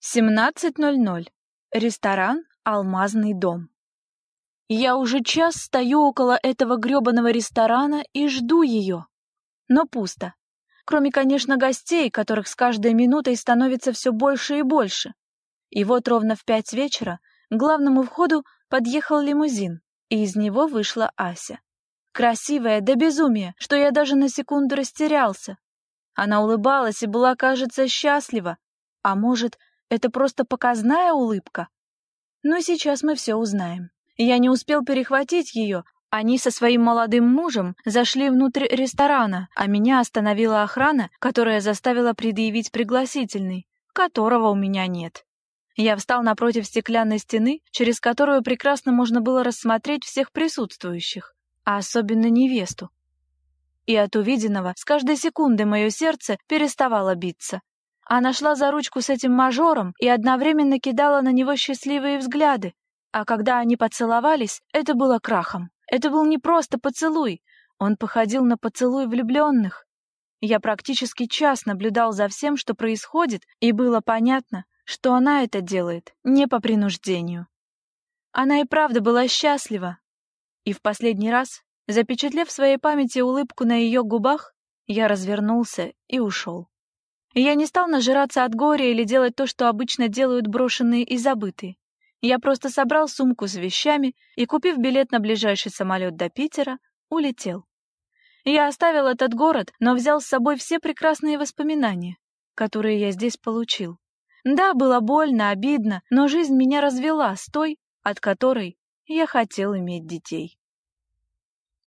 17.00. Ресторан «Алмазный дом». Я уже час стою около этого грёбаного ресторана и жду ее. Но пусто. Кроме, конечно, гостей, которых с каждой минутой становится все больше и больше. И вот ровно в пять вечера к главному входу подъехал лимузин, и из него вышла Ася. Красивая до безумия, что я даже на секунду растерялся. Она улыбалась и была, кажется, счастлива. А может, это просто показная улыбка? Но сейчас мы все узнаем. Я не успел перехватить ее. Они со своим молодым мужем зашли внутрь ресторана, а меня остановила охрана, которая заставила предъявить пригласительный, которого у меня нет. Я встал напротив стеклянной стены, через которую прекрасно можно было рассмотреть всех присутствующих, а особенно невесту. И от увиденного с каждой секунды мое сердце переставало биться. Она шла за ручку с этим мажором и одновременно кидала на него счастливые взгляды. А когда они поцеловались, это было крахом. Это был не просто поцелуй, он походил на поцелуй влюбленных. Я практически час наблюдал за всем, что происходит, и было понятно, что она это делает не по принуждению. Она и правда была счастлива. И в последний раз, запечатлев в своей памяти улыбку на ее губах, я развернулся и ушел. Я не стал нажираться от горя или делать то, что обычно делают брошенные и забытые. Я просто собрал сумку с вещами и, купив билет на ближайший самолет до Питера, улетел. Я оставил этот город, но взял с собой все прекрасные воспоминания, которые я здесь получил. Да, было больно, обидно, но жизнь меня развела с той, от которой я хотел иметь детей.